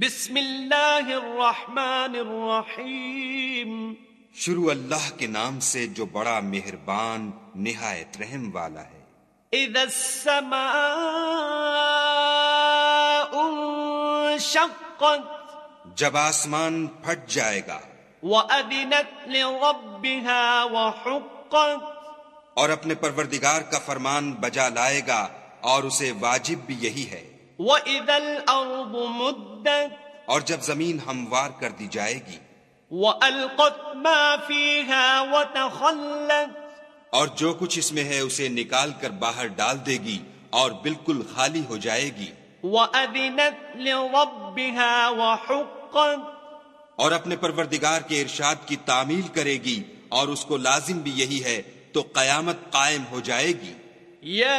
بسم اللہ الرحمن الرحیم شروع اللہ کے نام سے جو بڑا مہربان نہایت رحم والا ہے۔ اذا السماء انشقت جب آسمان پھٹ جائے گا۔ وَأَذِنَتْ لِرَبِّهَا وَحُقَّتْ۔ اور اپنے پروردگار کا فرمان بجا لائے گا اور اسے واجب بھی یہی ہے۔ وَإِذَا الْأَرْضُ مُدَّتْ اور جب زمین ہموار کر دی جائے گی وَأَلْقَتْ مَا فِيهَا وَتَخَلَّتْ اور جو کچھ اس میں ہے اسے نکال کر باہر ڈال دے گی اور بالکل خالی ہو جائے گی وَأَذِنَتْ لِرَبِّهَا وَحُقَّتْ اور اپنے پروردگار کے ارشاد کی تعمیل کرے گی اور اس کو لازم بھی یہی ہے تو قیامت قائم ہو جائے گی يا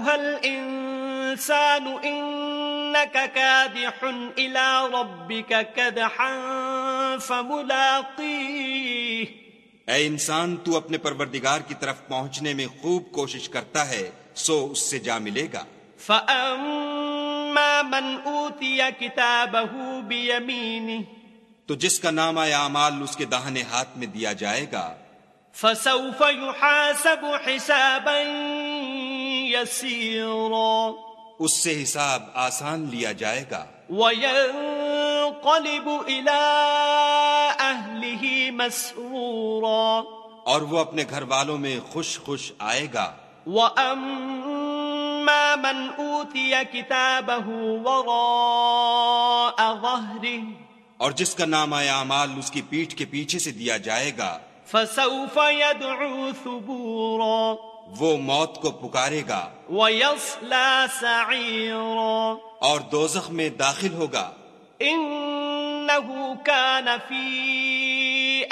أيها الإنسان إنك كادح إلى ربك كدحا فملاقيه اے انسان تو اپنے پروردگار کی طرف پہنچنے میں خوب کوشش کرتا ہے سو اس سے جا ملے گا۔ فأما من أوتي كتابه بيمينه تو جس کا نام اعمال اس کے داہنے ہاتھ میں دیا جائے گا۔ فسوف يحاسب حسابا يسيرا. اس سے حساب آسان لیا جائے گا۔ وينقلب إلى أهله مسرورا. اور وہ اپنے گھر والوں میں خوش خوش آئے گا۔ وأما من أوتي كتابه وراء ظهره اور جس کا نام اعمال اس کی پیٹھ کے پیچھے سے دیا جائے گا۔ فسوف يدعو ثبورا. وہ موت کو پکارے گا ويصلى سعيرا اور دوزخ میں داخل ہوگا۔ إنه كان في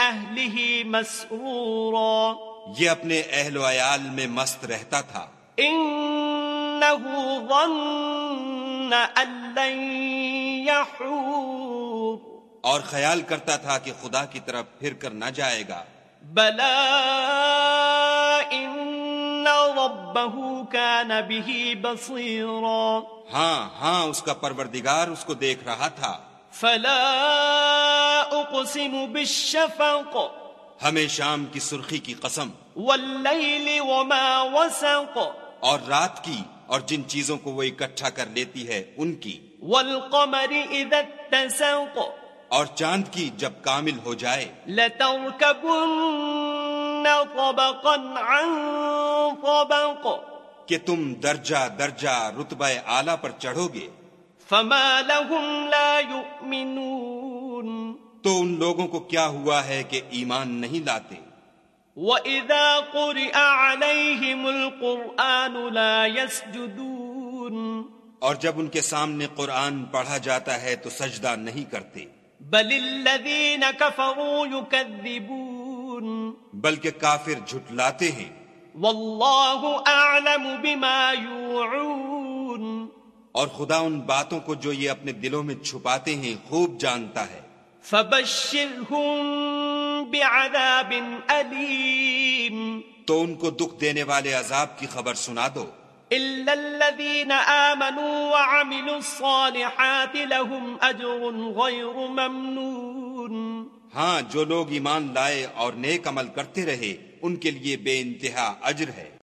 أهله مسرورا یہ اپنے اہل و عیال میں مست رہتا تھا۔ إنه ظن أن لن يحور اور خیال کرتا تھا کہ خدا کی طرف پھر کر نہ جائے گا۔ إن ربه كان به بصيرا ہاں ہاں اس کا پروردگار اس کو دیکھ رہا تھا۔ فلا أقسم بالشفق ہمیں شام کی سرخی کی قسم۔ والليل وما وسق اور رات کی اور جن چیزوں کو وہ اکٹھا کر لیتی ہے ان کی۔ والقمر إذا اتسق اور چاند کی جب کامل ہو جائے۔ لتركبن طبقا عن طبق کہ تم درجہ درجہ رتبہ اعلی پر چڑھو گے۔ فما لهم لا يؤمنون تو ان لوگوں کو کیا ہوا ہے کہ ایمان نہیں لاتے؟ وَإِذَا قُرِئَ عَلَيْهِمُ الْقُرْآنُ لَا يَسْجُدُونَ اور جب ان کے سامنے قرآن پڑھا جاتا ہے تو سجدہ نہیں کرتے۔ بل الذين كفروا يكذبون بلکہ کافر جھٹلاتے ہیں۔ والله أعلم بما يوعون اور خدا ان باتوں کو جو یہ اپنے دلوں میں چھپاتے ہیں خوب جانتا ہے۔ فبشرهم بعذاب أليم تو ان کو دکھ دینے والے عذاب کی خبر سنا دو۔ إلا الذين آمنوا وعملوا الصالحات لهم أجر غير ممنون۔ ہاں جو لوگ ایمان لائے اور نیک عمل کرتے رہے، ان کے لیے بے انتہا اجر ہے۔